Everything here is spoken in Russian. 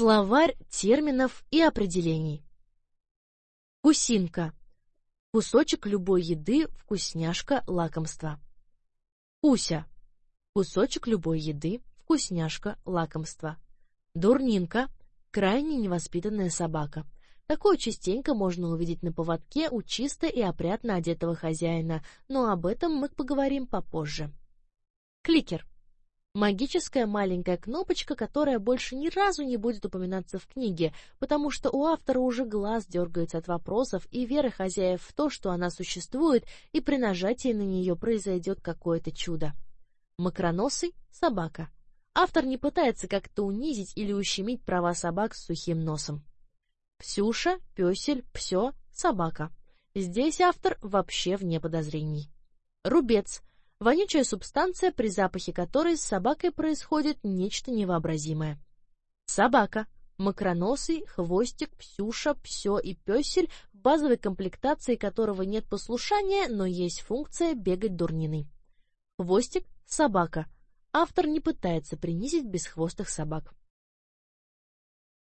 Словарь терминов и определений. Кусинка. Кусочек любой еды, вкусняшка, лакомство. Куся. Кусочек любой еды, вкусняшка, лакомство. Дурнинка. Крайне невоспитанная собака. Такое частенько можно увидеть на поводке у чисто и опрятно одетого хозяина, но об этом мы поговорим попозже. Кликер. Магическая маленькая кнопочка, которая больше ни разу не будет упоминаться в книге, потому что у автора уже глаз дергается от вопросов и веры хозяев в то, что она существует, и при нажатии на нее произойдет какое-то чудо. Макроносый — собака. Автор не пытается как-то унизить или ущемить права собак с сухим носом. Псюша, пёсель, псё, собака. Здесь автор вообще вне подозрений. Рубец Вонючая субстанция, при запахе которой с собакой происходит нечто невообразимое. Собака. Макроносый, хвостик, псюша, псё и пёсель, в базовой комплектации которого нет послушания, но есть функция бегать дурниной. Хвостик — собака. Автор не пытается принизить бесхвостых собак.